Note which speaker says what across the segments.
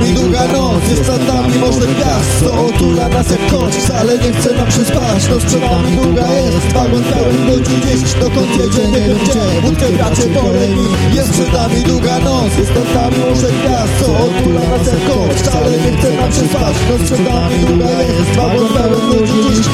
Speaker 1: nami długa noc Jest nad nami może gwiazd Co otula nas jak koc Wcale nie chce nam się spać. Noc przed nami długa jest Wagon pełen ludzi gdzieś Dokąd jedzie nie wiem gdzie. Wódkę bracie pole Jest przed nami długa noc Jest nad nami może gwiazd Co otula nas jak koc Wcale nie chce nam się spać. Noc przed nami długa jest Wagon pełen ludzi dziś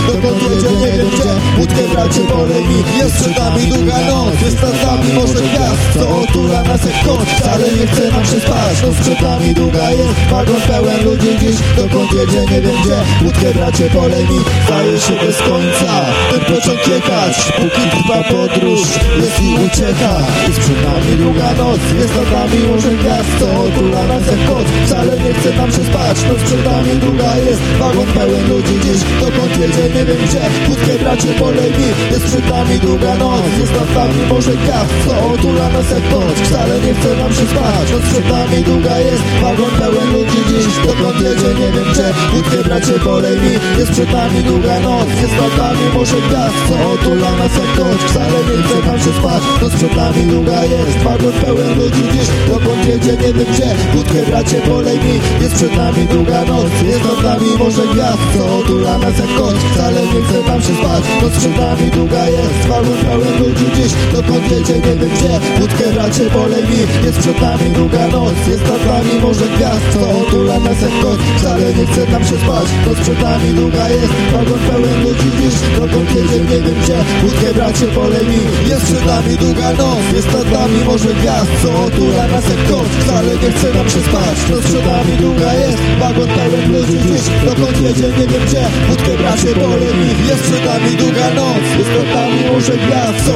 Speaker 1: Polej mi Jest przed nami długa noc? Jest nad nami może gwiazd Co otula nas jak koń Wcale nie chce nam się spać Noc przed nami długa jest. Wagon pełen ludzi gdzieś Dokąd jedzie nie wiem gdzie. Wódkę bracie polej mi Staje się bez końca. Ten pociąg jechać Póki trwa podróż Jest i ucieka. Jest przed nami noc Jest nad nami może gwiazd Co otula nas jak koc Wcale nie chce nam się spać Noc przed nami długa jest. Wagon pełen ludzi gdzieś Dokąd jedzie nie wiem gdzie. Wódkę bracie polej mi Jest przed nami długa noc. Jest nad nami może gwiazd Co otula nas jak koc Wcale nie chce nam się spać Noc przed nami długa jest. Wagon pełen ludzi gdzieś Dokąd jedzie nie wiem gdzie. Wódkę bracie polej mi Jest przed nami długa noc. Jest nad nami może gwiazd Co otula nas jak koc Wcale nie chce nam się spać Noc przed nami długa jest. Wagon pełen ludzi gdzieś Dokąd jedzie nie wiem gdzie. Wódkę bracie polej mi Jest przed nami długa noc. Jest nad nami może gwiazd. Co otula nas jak koc Wcale nie chce nam się spać. Noc przed nami długa jest. Wagon pełen ludzi gdzieś Dokąd jedzie nie wiem gdzie. Wódkę bracie polej mi Jest przed nami długa noc. Jest nad nami może gwiazd. Co otula nas jak koc Wcale nie chce nam się spać. Noc przed nami długa jest. Wagon pełen ludzi gdzieś Dokąd jedzie nie wiem gdzie. Wódkę bracie polej mi Jest przed nami długa noc. Jest nad nami może gwiazd. Co otula nas jak Wcale nie chce nam się spać Noc przed nami długa jest Wagon pełen ludzi gdzieś Dokąd jedzie nie wiem gdzie. Wódkę bracie polej mi Jest przed nami długa noc. Jest nad nami może gwiazd Co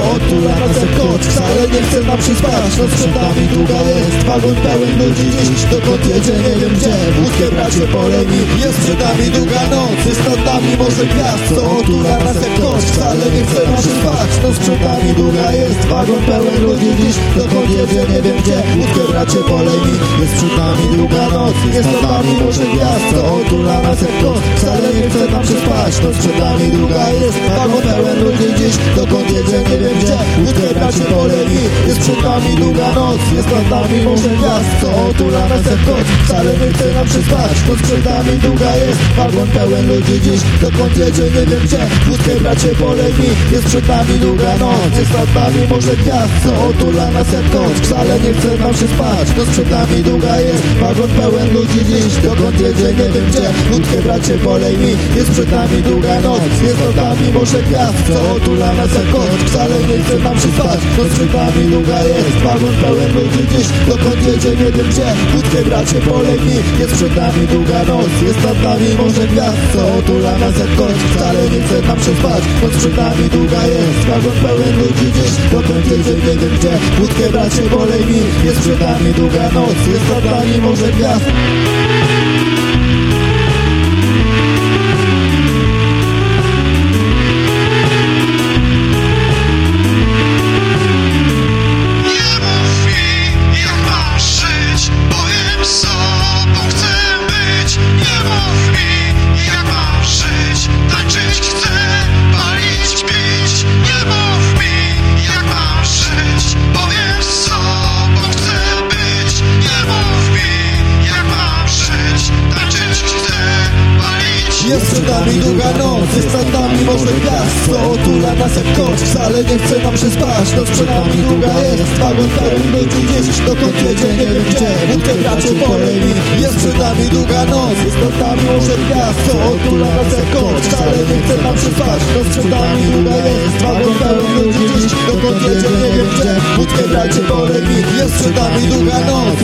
Speaker 1: nas jak koc Wcale nie chce nam się spać Noc przed nami długa jest Wagon pełen ludzi. Gdzieś Dokąd jedzie nie wiem gdzie. Wódkę bracie polej mi Jest przed nami długa noc. Jest nad nami może gwiazd Co otula nas jak koc Wcale nie chce nam się spać Noc przed nami długa jest Wagon pełen ludzi dziś. Dokąd jedzie nie wiem gdzie Wódkę bracie polej mi. Jest przed nami długa noc Jest nad nami może gwiazd. Co otula nas jak koc Wcale nie chce nam się spać Noc przed nami długa jest Wagon pełen ludzi dziś. Dokąd jedzie nie wiem gdzie Wódkę bracie polej mi. Jest przed nami długa noc Jest nad nami może gwiazd. Co otula nas jak koc Wcale nie chce nam się spać Noc przed nami długa jest Wagon pełen ludzi dziś. Dokąd jedzie nie wiem gdzie Wódkę bracie polej mi Jest przed nami długa noc Jest nad nami może gwiazd. Co otula nas jak koc Wcale nie chce nam się spać. Noc przed nami długa jest Wagon pełen ludzi dziś. Dokąd jedzie nie wiem gdzie. Wódkę bracie polej mi. Jest przed nami długa noc Jest nad nami może gwiazd. Co otula nas jak koc Wcale nie chce nam się spać. Noc przed nami długa jest Wagon pełen ludzi dziś. Dokąd jedzie nie wiem gdzie. Wódkę bracie polej mi. Jest przed nami długa noc Jest nad nami może gwiazd. Co otula nas jak koc Wcale nie chce nam się spać. Noc przed nami długa jest Wagon pełen ludzi gdzieś. Dokąd jedzie nie wiem gdzie Wódkę bracie polej mi. Jest przed nami długa noc Jest nad nami może gwiazd przed nami długa noc, jest nad nami może gwiazd. Co otula nas jak koc, wcale nie chce nam się spać. Noc przed nami długa jest, wagon pełen ludzi gdzieś Dokąd jedzie nie wiem gdzie, wódkę bracie polej mi Jest przed nami długa noc, jest nad nami może gwiazd. Co otula nas jak koc, wcale nie chce nam się spać. Noc przed nami długa jest, wagon pełen ludzi gdzieś Dokąd jedzie nie wiem gdzie, wódkę bracie polej mi Jest przed nami długa noc,